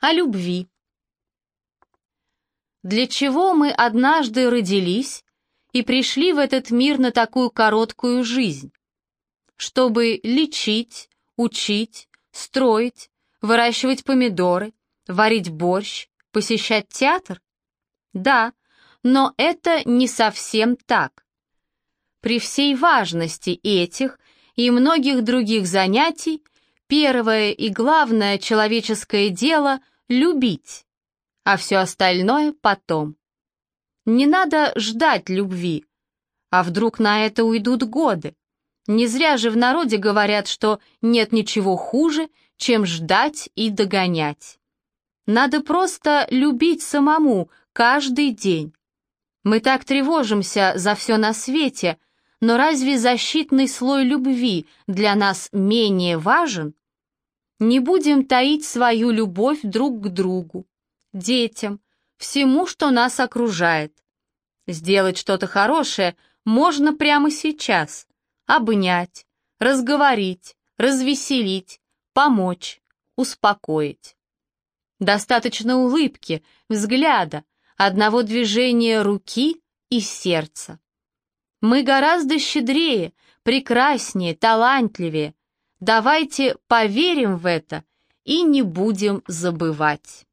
о любви. Для чего мы однажды родились и пришли в этот мир на такую короткую жизнь? Чтобы лечить, учить, строить, выращивать помидоры, варить борщ, посещать театр? Да, но это не совсем так. При всей важности этих и многих других занятий первое и главное человеческое дело — любить, а все остальное потом. Не надо ждать любви, а вдруг на это уйдут годы. Не зря же в народе говорят, что нет ничего хуже, чем ждать и догонять. Надо просто любить самому каждый день. Мы так тревожимся за все на свете, но разве защитный слой любви для нас менее важен? Не будем таить свою любовь друг к другу, детям, всему, что нас окружает. Сделать что-то хорошее можно прямо сейчас. Обнять, разговорить, развеселить, помочь, успокоить. Достаточно улыбки, взгляда, одного движения руки и сердца. Мы гораздо щедрее, прекраснее, талантливее. Давайте поверим в это и не будем забывать.